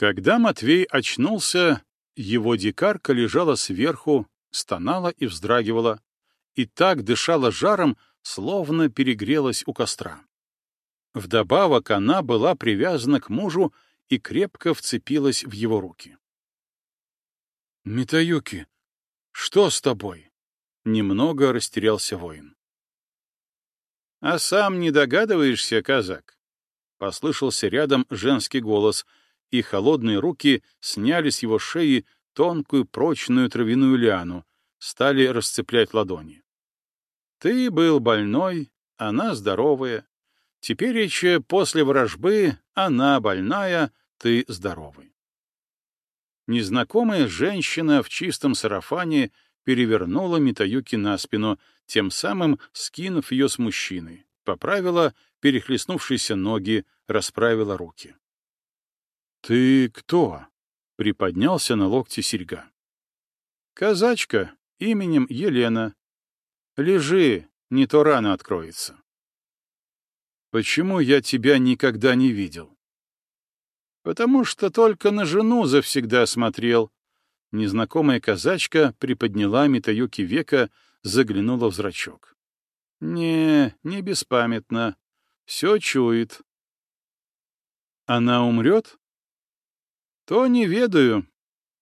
Когда Матвей очнулся, его дикарка лежала сверху, стонала и вздрагивала, и так дышала жаром, словно перегрелась у костра. Вдобавок она была привязана к мужу и крепко вцепилась в его руки. «Митаюки, что с тобой?» — немного растерялся воин. «А сам не догадываешься, казак?» — послышался рядом женский голос, и холодные руки сняли с его шеи тонкую прочную травяную лиану, стали расцеплять ладони. «Ты был больной, она здоровая. Теперь еще после ворожбы она больная, ты здоровый». Незнакомая женщина в чистом сарафане перевернула Митаюки на спину, тем самым скинув ее с мужчиной, поправила перехлестнувшиеся ноги, расправила руки. «Ты кто?» — приподнялся на локте серьга. «Казачка, именем Елена. Лежи, не то рано откроется». «Почему я тебя никогда не видел?» «Потому что только на жену завсегда смотрел». Незнакомая казачка приподняла Митаюки века, заглянула в зрачок. «Не, не беспамятно. Все чует». «Она умрет?» «То не ведаю.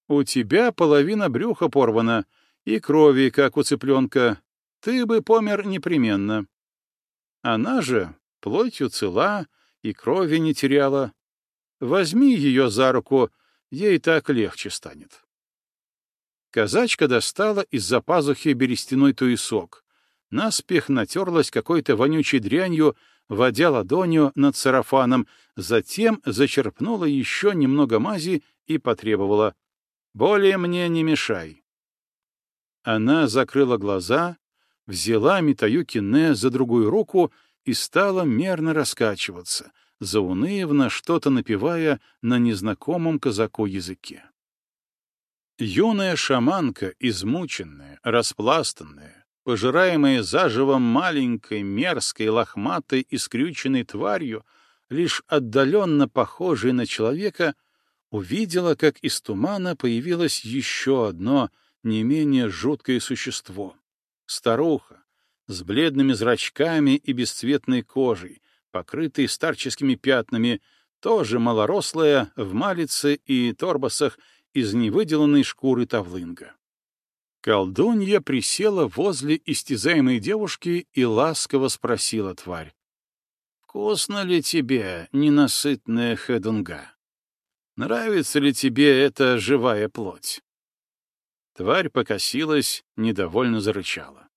У тебя половина брюха порвана, и крови, как у цыпленка. Ты бы помер непременно. Она же плотью цела и крови не теряла. Возьми ее за руку, ей так легче станет». Казачка достала из-за пазухи берестяной туесок, наспех натерлась какой-то вонючей дрянью, водя ладонью над сарафаном, затем зачерпнула еще немного мази и потребовала «Более мне не мешай». Она закрыла глаза, взяла Митаюки Не за другую руку и стала мерно раскачиваться, заунывно что-то напевая на незнакомом казаку языке. Юная шаманка, измученная, распластанная, пожираемая заживо маленькой, мерзкой, лохматой и скрюченной тварью, лишь отдаленно похожей на человека, увидела, как из тумана появилось еще одно, не менее жуткое существо — старуха, с бледными зрачками и бесцветной кожей, покрытой старческими пятнами, тоже малорослая, в малице и торбасах из невыделанной шкуры тавлынга. Колдунья присела возле истязаемой девушки и ласково спросила тварь. «Вкусно ли тебе, ненасытная хедунга? Нравится ли тебе эта живая плоть?» Тварь покосилась, недовольно зарычала.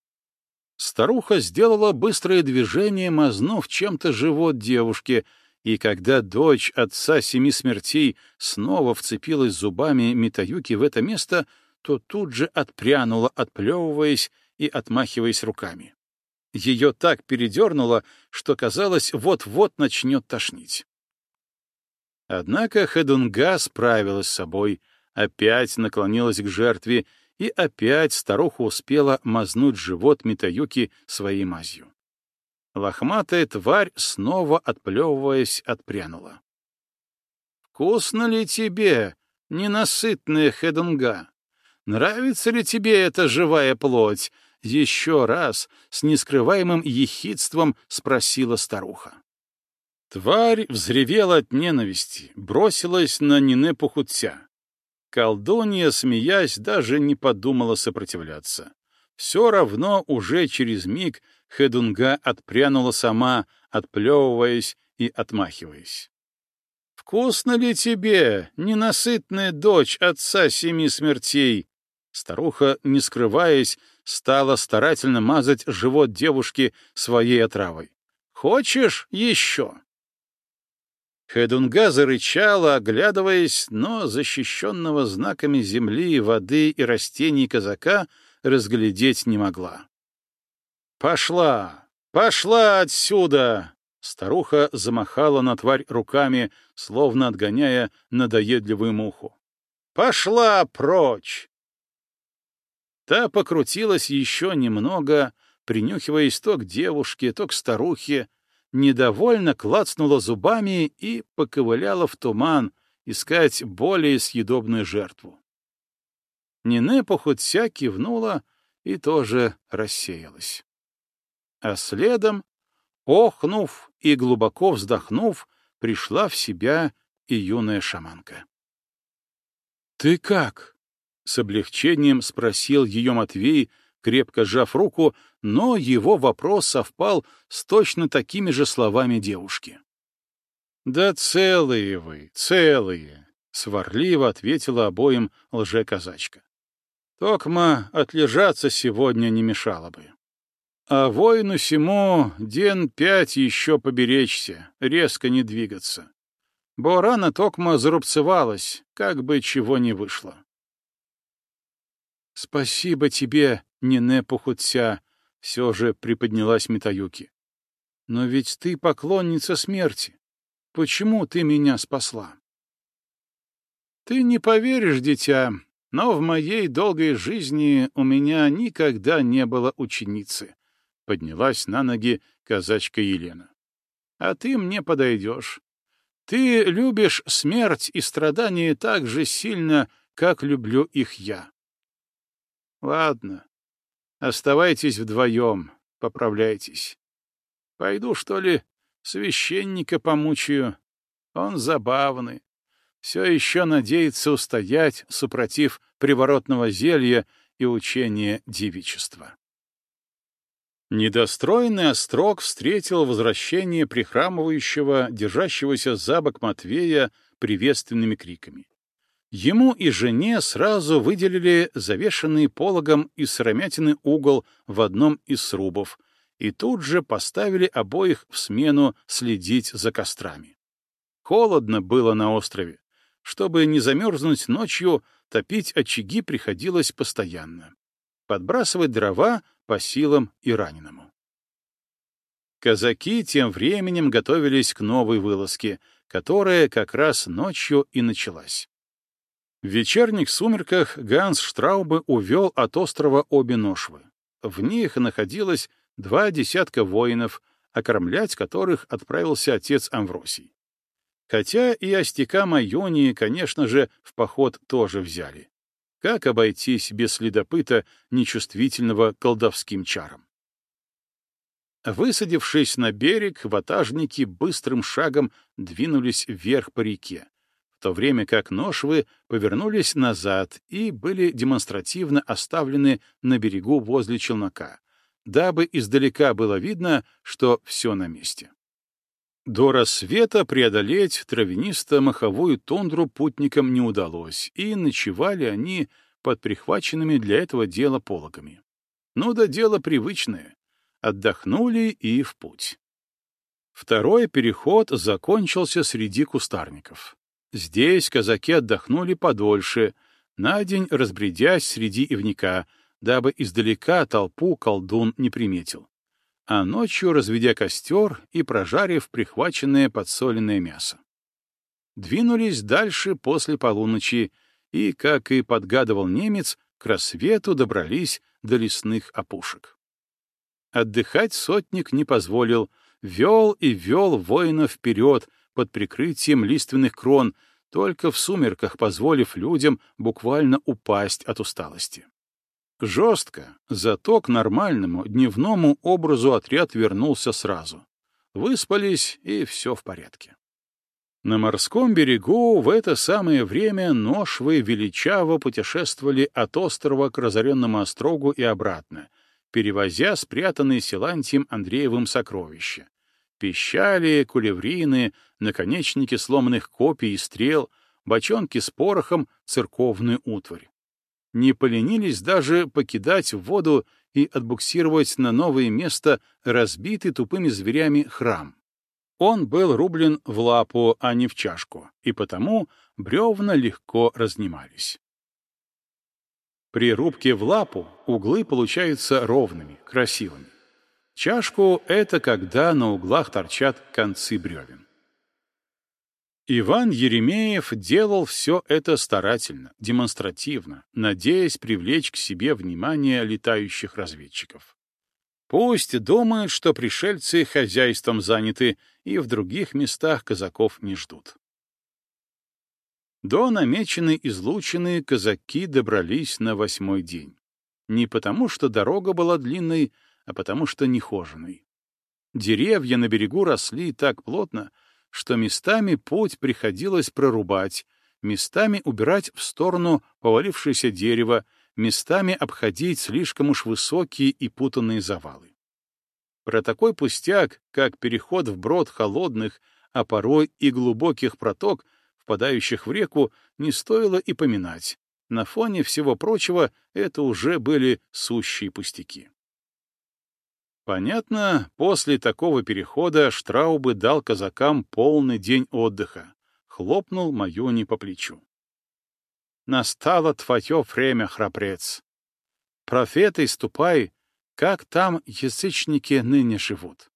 Старуха сделала быстрое движение, мазнув чем-то живот девушки — и когда дочь отца семи смертей снова вцепилась зубами Митаюки в это место, то тут же отпрянула, отплевываясь и отмахиваясь руками. Ее так передернуло, что казалось, вот-вот начнет тошнить. Однако Хедунга справилась с собой, опять наклонилась к жертве, и опять старуха успела мазнуть живот Митаюки своей мазью. Лохматая тварь, снова отплевываясь, отпрянула. «Вкусно ли тебе, ненасытная хедунга? Нравится ли тебе эта живая плоть?» Еще раз, с нескрываемым ехидством, спросила старуха. Тварь взревела от ненависти, бросилась на Нине Пухутся. Колдунья, смеясь, даже не подумала сопротивляться. Все равно уже через миг Хедунга отпрянула сама, отплевываясь и отмахиваясь. «Вкусно ли тебе, ненасытная дочь отца семи смертей?» Старуха, не скрываясь, стала старательно мазать живот девушки своей отравой. «Хочешь еще?» Хедунга зарычала, оглядываясь, но защищенного знаками земли, воды и растений казака разглядеть не могла. «Пошла! Пошла отсюда!» Старуха замахала на тварь руками, словно отгоняя надоедливую муху. «Пошла прочь!» Та покрутилась еще немного, принюхиваясь то к девушке, то к старухе, недовольно клацнула зубами и поковыляла в туман, искать более съедобную жертву. Нине похудся кивнула и тоже рассеялась. А следом, охнув и глубоко вздохнув, пришла в себя и юная шаманка. «Ты как?» — с облегчением спросил ее Матвей, крепко сжав руку, но его вопрос совпал с точно такими же словами девушки. «Да целые вы, целые!» — сварливо ответила обоим лже-казачка. «Токма отлежаться сегодня не мешало бы. А воину сему ден пять еще поберечься, резко не двигаться. Бо рано Токма зарубцевалась, как бы чего не вышло». «Спасибо тебе, Нине Пухутся!» — все же приподнялась Митаюки. «Но ведь ты поклонница смерти. Почему ты меня спасла?» «Ты не поверишь, дитя, но в моей долгой жизни у меня никогда не было ученицы», — поднялась на ноги казачка Елена. «А ты мне подойдешь. Ты любишь смерть и страдания так же сильно, как люблю их я. Ладно, Оставайтесь вдвоем, поправляйтесь. Пойду, что ли, священника помучаю. Он забавный. Все еще надеется устоять, супротив приворотного зелья и учения девичества. Недостроенный острог встретил возвращение прихрамывающего, держащегося за бок Матвея приветственными криками. Ему и жене сразу выделили завешенный пологом из сыромятины угол в одном из срубов и тут же поставили обоих в смену следить за кострами. Холодно было на острове. Чтобы не замерзнуть ночью, топить очаги приходилось постоянно. Подбрасывать дрова по силам и раненому. Казаки тем временем готовились к новой вылазке, которая как раз ночью и началась. В вечерних сумерках Ганс Штраубе увел от острова обе ношвы. В них находилось два десятка воинов, окормлять которых отправился отец Амвросий. Хотя и остяка Майонии, конечно же, в поход тоже взяли. Как обойтись без следопыта, нечувствительного колдовским чарам? Высадившись на берег, ватажники быстрым шагом двинулись вверх по реке, то время как ношвы повернулись назад и были демонстративно оставлены на берегу возле челнока, дабы издалека было видно, что все на месте. До рассвета преодолеть травянисто-маховую тундру путникам не удалось, и ночевали они под прихваченными для этого дела пологами. Ну да дело привычное. Отдохнули и в путь. Второй переход закончился среди кустарников. Здесь казаки отдохнули подольше, на день разбредясь среди ивника, дабы издалека толпу колдун не приметил. А ночью разведя костер и прожарив прихваченное подсоленное мясо. Двинулись дальше после полуночи и, как и подгадывал немец, к рассвету добрались до лесных опушек. Отдыхать сотник не позволил, вел и вел воина вперед, под прикрытием лиственных крон, только в сумерках позволив людям буквально упасть от усталости. Жестко, зато к нормальному дневному образу отряд вернулся сразу. Выспались, и все в порядке. На морском берегу в это самое время ношвы величаво путешествовали от острова к разоренному острогу и обратно, перевозя спрятанные Силантием Андреевым сокровища, Пищали, кулеврины, наконечники сломанных копий и стрел, бочонки с порохом, церковную утварь. Не поленились даже покидать воду и отбуксировать на новое место разбитый тупыми зверями храм. Он был рублен в лапу, а не в чашку, и потому бревна легко разнимались. При рубке в лапу углы получаются ровными, красивыми. Чашку — это когда на углах торчат концы бревен. Иван Еремеев делал все это старательно, демонстративно, надеясь привлечь к себе внимание летающих разведчиков. Пусть думают, что пришельцы хозяйством заняты и в других местах казаков не ждут. До намеченной излучины казаки добрались на восьмой день. Не потому, что дорога была длинной, а потому что нехоженной. Деревья на берегу росли так плотно, что местами путь приходилось прорубать, местами убирать в сторону повалившееся дерево, местами обходить слишком уж высокие и путанные завалы. Про такой пустяк, как переход в брод холодных, а порой и глубоких проток, впадающих в реку, не стоило и поминать. На фоне всего прочего это уже были сущие пустяки. Понятно, после такого перехода Штраубы дал казакам полный день отдыха, хлопнул Маюни по плечу. Настало твое время, храбрец. Профеты, ступай, как там язычники ныне живут.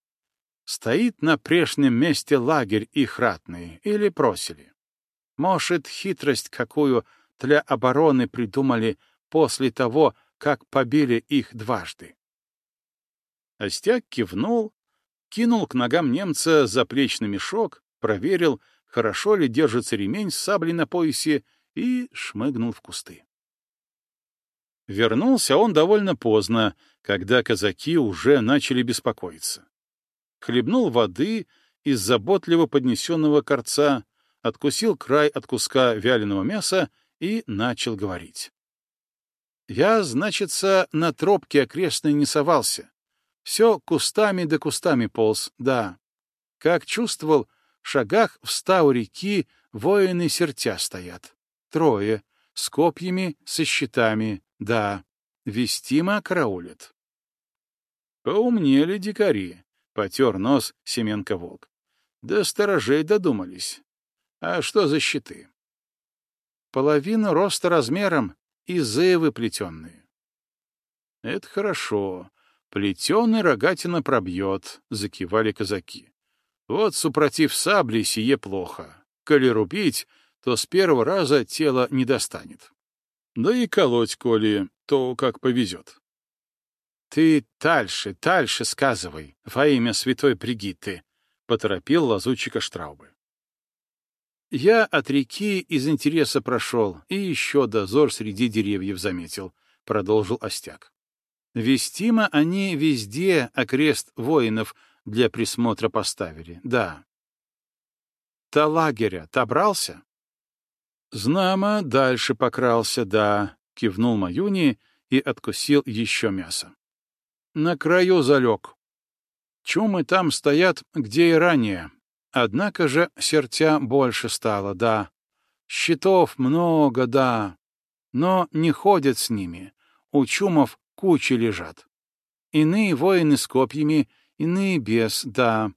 Стоит на прежнем месте лагерь их ратный, или просили. Может, хитрость какую для обороны придумали после того, как побили их дважды. Остяк кивнул, кинул к ногам немца заплечный мешок, проверил, хорошо ли держится ремень с саблей на поясе, и шмыгнул в кусты. Вернулся он довольно поздно, когда казаки уже начали беспокоиться. Хлебнул воды из заботливо поднесенного корца, откусил край от куска вяленого мяса и начал говорить. «Я, значится, на тропке окрестной не совался. Все кустами да кустами полз, да. Как чувствовал, в шагах в ста у реки воины сертя стоят. Трое, с копьями, со щитами, да. Вестимо караулят. Поумнели дикари, — потер нос Семенко-волк. Да сторожей додумались. А что за щиты? Половину роста размером, и зывы плетенные. Это хорошо. Плетеный рогатина пробьет, — закивали казаки. Вот, супротив сабли, сие плохо. Коли рубить, то с первого раза тело не достанет. Да и колоть, коли, то как повезет. «Ты дальше, дальше сказывай, во имя святой Пригитты», — поторопил лазутчика Штраубы. Я от реки из интереса прошел и еще дозор среди деревьев заметил, — продолжил Остяк. Вестимо они везде окрест воинов для присмотра поставили, да. Та лагеря, та брался? Знамо дальше покрался, да, — кивнул Маюни и откусил еще мясо. На краю залег. Чумы там стоят, где и ранее. Однако же сертя больше стало, да. Щитов много, да. Но не ходят с ними. У чумов кучи лежат. Иные воины с копьями, иные без, да.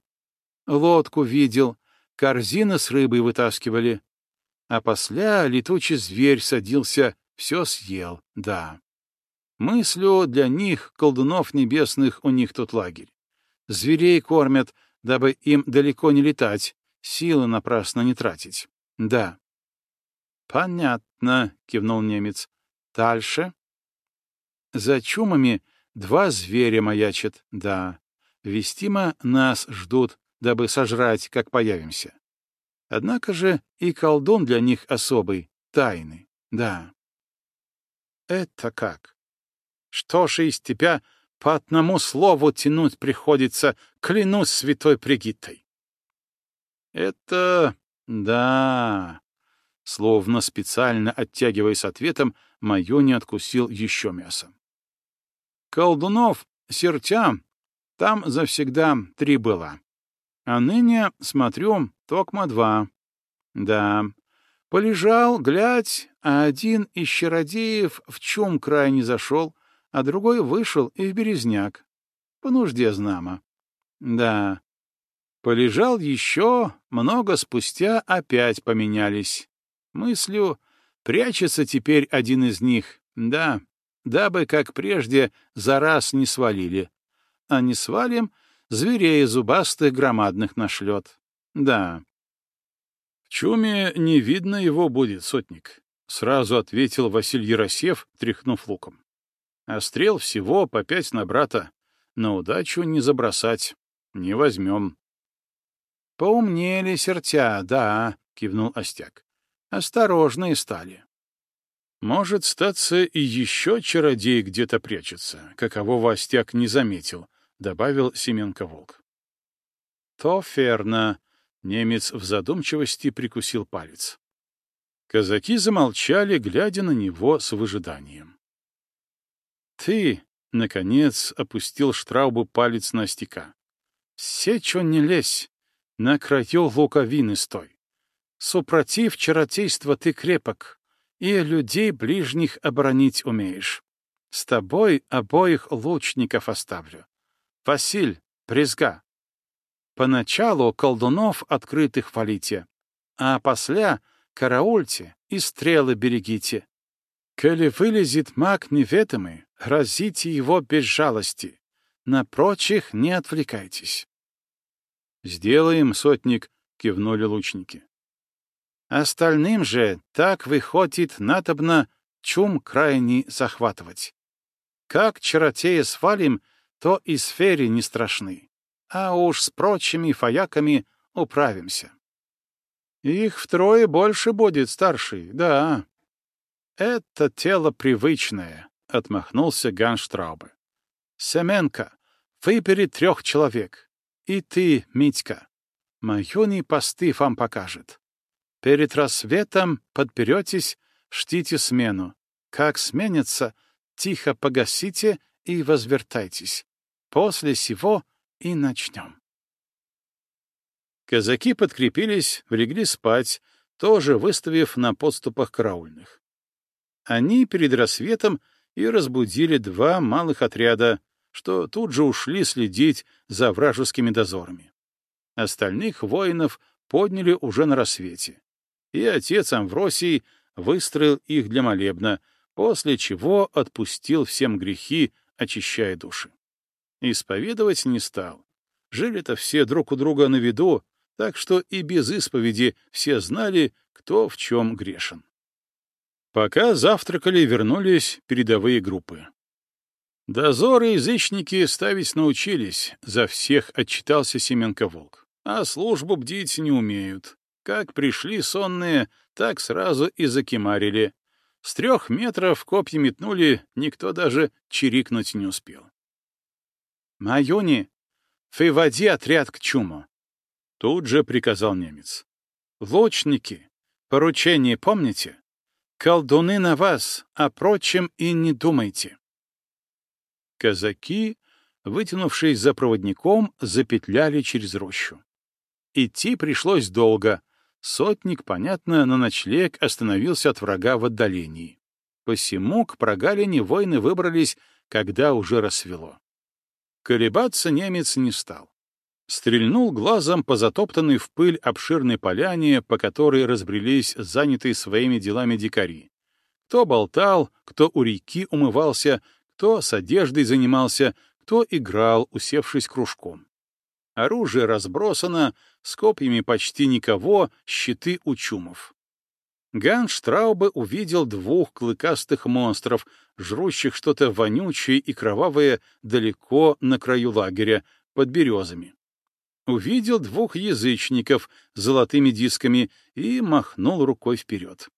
Лодку видел, корзины с рыбой вытаскивали. А после летучий зверь садился, все съел, да. Мыслю для них, колдунов небесных, у них тут лагерь. Зверей кормят, дабы им далеко не летать, силы напрасно не тратить. Да. Понятно, кивнул немец. Дальше? За чумами два зверя маячат, да. Вестимо нас ждут, дабы сожрать, как появимся. Однако же и колдун для них особый, тайный, да. Это как? Что же из тебя по одному слову тянуть приходится, клянусь святой Пригиттой? Это... да... Словно специально оттягиваясь ответом, Майони откусил еще мясо. Колдунов, сертям, там завсегда три было. А ныне, смотрю, токма два. Да, полежал, глядь, а один из чародеев в чем край не зашел, а другой вышел и в березняк. По нужде знамо. Да. Полежал еще, много спустя опять поменялись. Мыслю, прячется теперь один из них, да, дабы, как прежде, за раз не свалили. А не свалим, зверей зубастых громадных нашлет. Да. В чуме не видно его будет, сотник, — сразу ответил Василий Яросев, тряхнув луком а стрел всего по пять на брата. На удачу не забросать. Не возьмем. — Поумнели сертя, да, — кивнул Остяк. Осторожные стали. Может, статься и еще чародей где-то прячется, каково Вастяк не заметил, — добавил Семенко-волк. То ферно, — немец в задумчивости прикусил палец. Казаки замолчали, глядя на него с выжиданием. «Ты, — наконец опустил Штраубу палец на стека, — сечо не лезь, на краю луковины стой. Супротив чаротейства ты крепок, и людей ближних оборонить умеешь. С тобой обоих лучников оставлю. Василь, Презга. Поначалу колдунов открытых хвалите, а после караульте и стрелы берегите. Коли вылезет маг неведомый, разите его без жалости. На прочих не отвлекайтесь. «Сделаем, сотник», — кивнули лучники. Остальным же так выходит надобно чум крайний захватывать. Как чаротея свалим, то и сфере не страшны, а уж с прочими фаяками управимся. Их втрое больше будет, старший, да. Это тело привычное, — отмахнулся Ганштраубе. Семенка, выбери трех человек. И ты, Митька. Майони посты вам покажет. Перед рассветом подберетесь, ждите смену. Как сменится, тихо погасите и возвертайтесь. После сего и начнем. Казаки подкрепились, легли спать, тоже выставив на подступах караульных. Они перед рассветом и разбудили два малых отряда, что тут же ушли следить за вражескими дозорами. Остальных воинов подняли уже на рассвете и отец Амвросий выстроил их для молебна, после чего отпустил всем грехи, очищая души. Исповедовать не стал. Жили-то все друг у друга на виду, так что и без исповеди все знали, кто в чем грешен. Пока завтракали, вернулись передовые группы. Дозоры язычники ставить научились, за всех отчитался Семенко-Волк, а службу бдить не умеют. Как пришли сонные, так сразу и закимарили. С трех метров копья метнули, никто даже чирикнуть не успел. «Майони, выводи отряд к чуму!» Тут же приказал немец. «Лучники, поручение помните? Колдуны на вас, о прочем и не думайте!» Казаки, вытянувшись за проводником, запетляли через рощу. Идти пришлось долго, Сотник, понятно, на ночлег остановился от врага в отдалении. Посему к прогалине воины выбрались, когда уже рассвело. Колебаться немец не стал. Стрельнул глазом по затоптанной в пыль обширной поляне, по которой разбрелись занятые своими делами дикари. Кто болтал, кто у реки умывался, кто с одеждой занимался, кто играл, усевшись кружком. Оружие разбросано, с копьями почти никого, щиты у чумов. Ган Штраубе увидел двух клыкастых монстров, жрущих что-то вонючее и кровавое далеко на краю лагеря, под березами. Увидел двух язычников с золотыми дисками и махнул рукой вперед.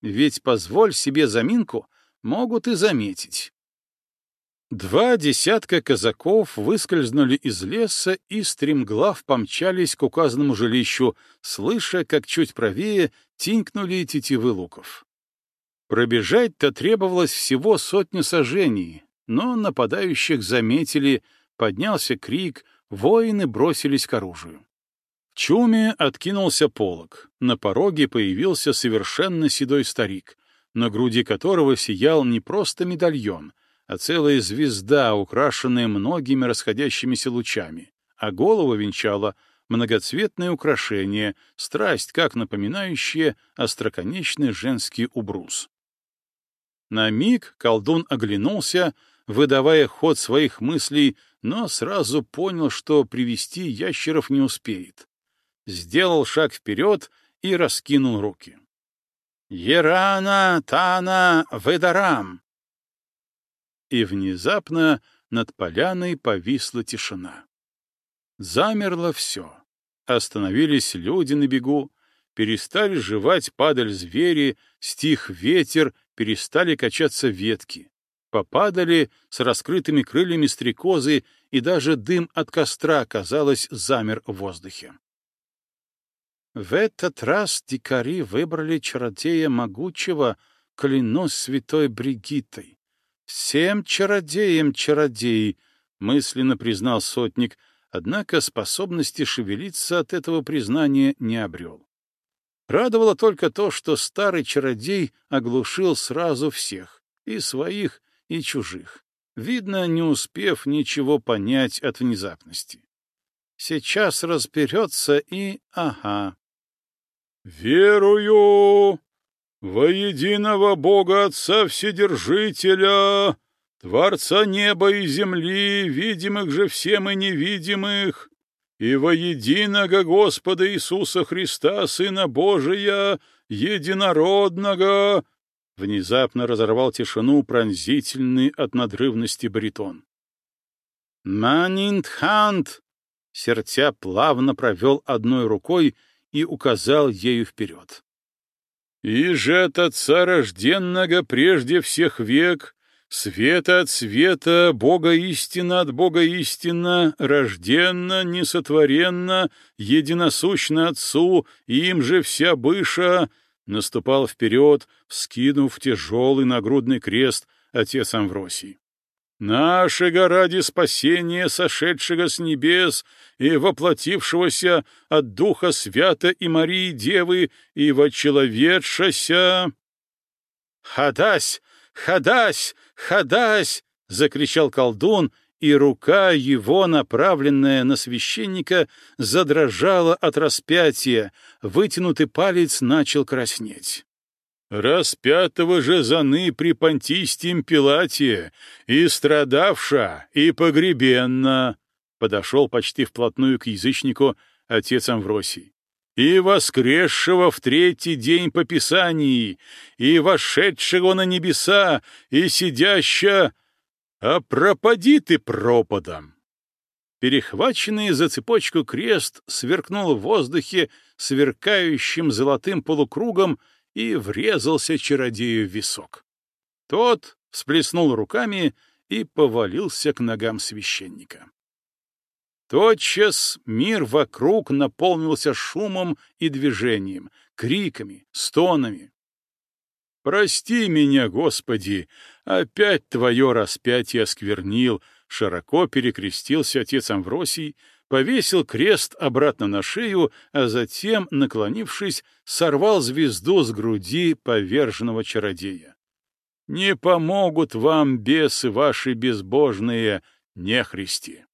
Ведь позволь себе заминку, могут и заметить. Два десятка казаков выскользнули из леса и стремглав помчались к указанному жилищу, слыша, как чуть правее тинькнули тетивы луков. Пробежать-то требовалось всего сотни сажений, но нападающих заметили, поднялся крик, воины бросились к оружию. В чуме откинулся полог, на пороге появился совершенно седой старик, на груди которого сиял не просто медальон — а целая звезда, украшенная многими расходящимися лучами, а голову венчала многоцветное украшение, страсть, как напоминающее остроконечный женский убрус. На миг колдун оглянулся, выдавая ход своих мыслей, но сразу понял, что привести ящеров не успеет. Сделал шаг вперед и раскинул руки. «Ерана, Тана, Ведарам!» И внезапно над поляной повисла тишина. Замерло все. Остановились люди на бегу, Перестали жевать падаль звери, стих ветер, перестали качаться ветки. Попадали с раскрытыми крыльями стрекозы, и даже дым от костра, казалось, замер в воздухе. В этот раз дикари выбрали чародея могучего, клянусь святой Бригиттой. Всем чародеям чародей, мысленно признал сотник, однако способности шевелиться от этого признания не обрел. Радовало только то, что старый чародей оглушил сразу всех, и своих, и чужих, видно, не успев ничего понять от внезапности. Сейчас разберется и... ага. «Верую во единого Бога Отца Вседержителя, Творца неба и земли, видимых же всем и невидимых, и во единого Господа Иисуса Христа, Сына Божия, единородного!» Внезапно разорвал тишину пронзительный от надрывности баритон. «Манинтхант!» Сертя плавно провел одной рукой и указал ею вперед. «И же от Отца рожденного прежде всех век, света от света, Бога истина от Бога истина, рожденно, несотворенно, единосущно Отцу, им же вся быша, наступал вперед, вскинув тяжелый нагрудный крест отец Амвросий. «Нашего ради спасения, сошедшего с небес и воплотившегося от Духа Свята и Марии Девы и вочеловедшася...» «Ходась! Ходась! Ходась!» — закричал колдун — и рука его, направленная на священника, задрожала от распятия, вытянутый палец начал краснеть. «Распятого же заны при понтистим Пилате, и страдавша, и погребенна!» Подошел почти вплотную к язычнику отец Амвросий и воскресшего в третий день по Писании, и вошедшего на небеса, и сидящего а пропади ты пропадом! Перехваченный за цепочку крест сверкнул в воздухе сверкающим золотым полукругом и врезался чародею в висок. Тот всплеснул руками и повалился к ногам священника. Тотчас мир вокруг наполнился шумом и движением, криками, стонами. «Прости меня, Господи, опять твое распятие осквернил», — широко перекрестился отец Амвросий, повесил крест обратно на шею, а затем, наклонившись, сорвал звезду с груди поверженного чародея. «Не помогут вам бесы ваши безбожные, нехристи!»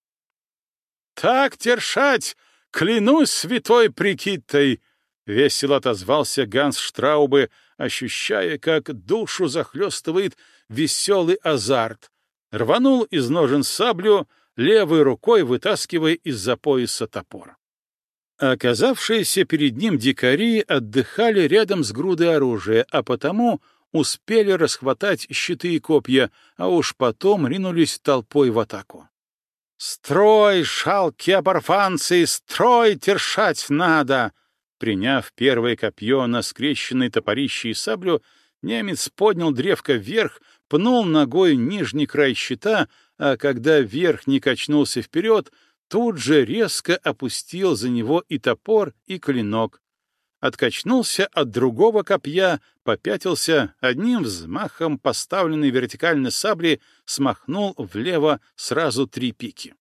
«Так тершать! Клянусь святой прикитой!» — весело отозвался Ганс Штраубе, ощущая, как душу захлестывает веселый азарт. Рванул из ножен саблю, левой рукой вытаскивая из-за пояса топор. Оказавшиеся перед ним дикари отдыхали рядом с грудой оружия, а потому успели расхватать щиты и копья, а уж потом ринулись толпой в атаку. «Строй, шалки оборфанцы, строй тершать надо!» Приняв первое копье на скрещенной топорище и саблю, немец поднял древко вверх, пнул ногой нижний край щита, а когда верхний качнулся вперед, тут же резко опустил за него и топор, и клинок. Откачнулся от другого копья, попятился, одним взмахом поставленной вертикально сабли смахнул влево сразу три пики.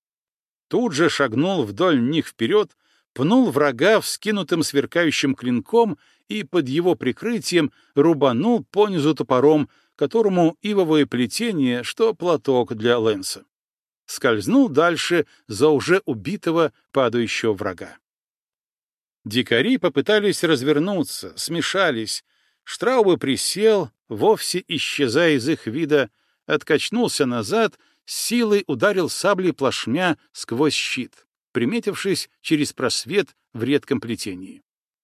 Тут же шагнул вдоль них вперед, пнул врага вскинутым сверкающим клинком и под его прикрытием рубанул понизу топором, которому ивовое плетение, что платок для Лэнса. Скользнул дальше за уже убитого падающего врага. Дикари попытались развернуться, смешались. Штраубе присел, вовсе исчезая из их вида, откачнулся назад, силой ударил саблей плашмя сквозь щит приметившись через просвет в редком плетении.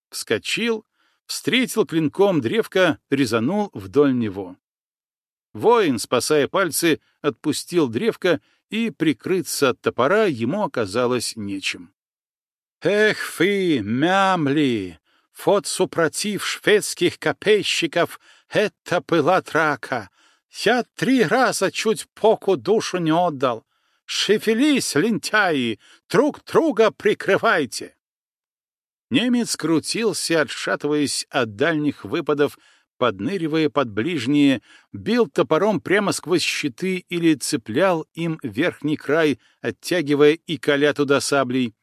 Вскочил, встретил клинком древко, резанул вдоль него. Воин, спасая пальцы, отпустил древко, и прикрыться от топора ему оказалось нечем. «Эх, фы, мямли! Вот супротив шведских копейщиков это была драка. Я три раза чуть поку душу не отдал. Шевелись, лентяи, друг друга прикрывайте. Немец крутился, отшатываясь от дальних выпадов, подныривая под ближние, бил топором прямо сквозь щиты или цеплял им верхний край, оттягивая и коля туда саблей.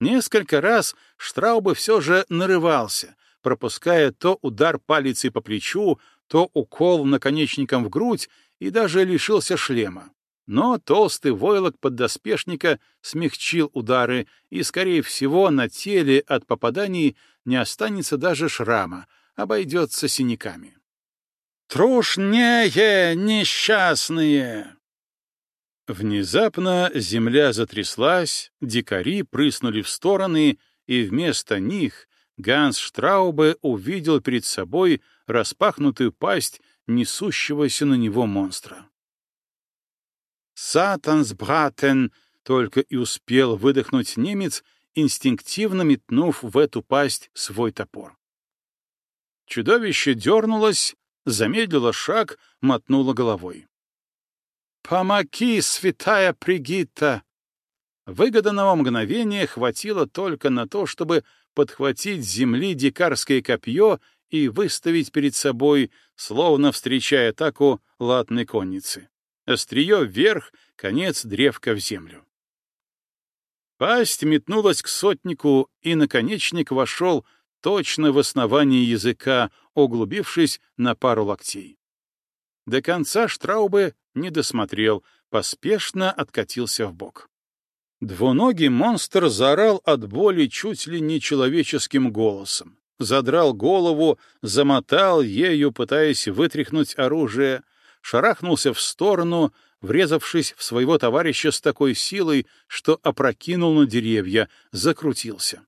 Несколько раз Штраубе все же нарывался, пропуская то удар палицей по плечу, то укол наконечником в грудь и даже лишился шлема. Но толстый войлок поддоспешника смягчил удары, и, скорее всего, на теле от попаданий не останется даже шрама, обойдется синяками. «Трушнее, несчастные!» Внезапно земля затряслась, дикари прыснули в стороны, и вместо них Ганс Штраубе увидел перед собой распахнутую пасть несущегося на него монстра. «Сатансбратен!» — только и успел выдохнуть немец, инстинктивно метнув в эту пасть свой топор. Чудовище дернулось, замедлило шаг, мотнуло головой. «Помоги, святая Пригитта!» Выгоданного мгновения хватило только на то, чтобы подхватить с земли дикарское копье и выставить перед собой, словно встречая атаку латной конницы. Острие вверх, конец древка в землю. Пасть метнулась к сотнику, и наконечник вошел точно в основание языка, углубившись на пару локтей. До конца Штраубе не досмотрел, поспешно откатился в бок. Двуногий монстр заорал от боли чуть ли не человеческим голосом. Задрал голову, замотал ею, пытаясь вытряхнуть оружие, шарахнулся в сторону, врезавшись в своего товарища с такой силой, что опрокинул на деревья, закрутился.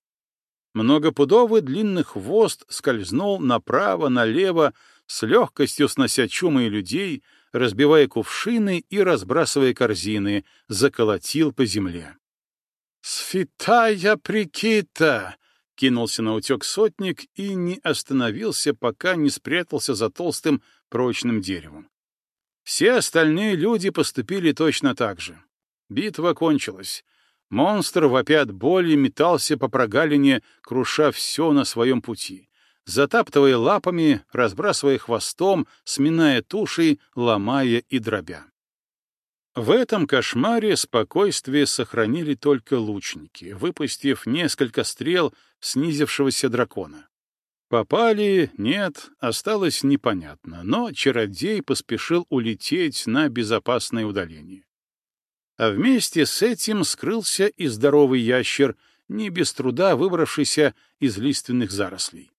Многопудовый длинный хвост скользнул направо-налево, с легкостью снося чумы людей, разбивая кувшины и разбрасывая корзины, заколотил по земле. «Сфитая прикита!» — кинулся на утек сотник и не остановился, пока не спрятался за толстым прочным деревом. Все остальные люди поступили точно так же. Битва кончилась. Монстр, вопя от боли, метался по прогалине, круша все на своем пути, затаптывая лапами, разбрасывая хвостом, сминая тушей, ломая и дробя. В этом кошмаре спокойствие сохранили только лучники, выпустив несколько стрел снизившегося дракона. Попали, нет, осталось непонятно, но чародей поспешил улететь на безопасное удаление а вместе с этим скрылся и здоровый ящер, не без труда выбравшийся из лиственных зарослей.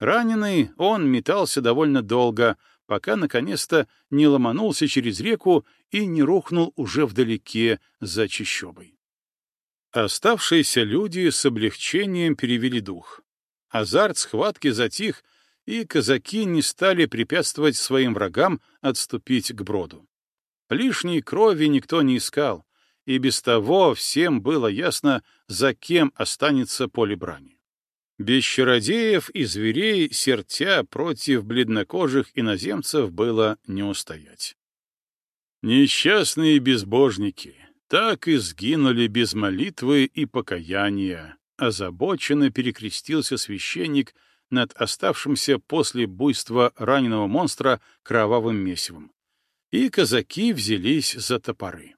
Раненый он метался довольно долго, пока наконец-то не ломанулся через реку и не рухнул уже вдалеке за чащобой. Оставшиеся люди с облегчением перевели дух. Азарт схватки затих, и казаки не стали препятствовать своим врагам отступить к броду. Лишней крови никто не искал, и без того всем было ясно, за кем останется поле брани. Без чародеев и зверей сертя против бледнокожих иноземцев было не устоять. Несчастные безбожники так и сгинули без молитвы и покаяния, озабоченно перекрестился священник над оставшимся после буйства раненого монстра кровавым месивом и казаки взялись за топоры.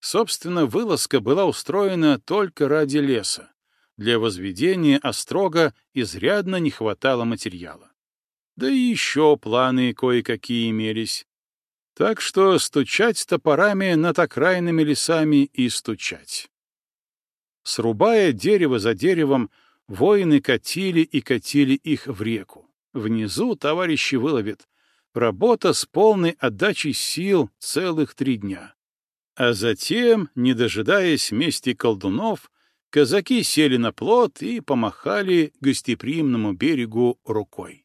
Собственно, вылазка была устроена только ради леса. Для возведения острога изрядно не хватало материала. Да и еще планы кое-какие имелись. Так что стучать топорами над окраинными лесами и стучать. Срубая дерево за деревом, воины катили и катили их в реку. Внизу товарищи выловят, Работа с полной отдачей сил целых три дня. А затем, не дожидаясь мести колдунов, казаки сели на плот и помахали гостеприимному берегу рукой.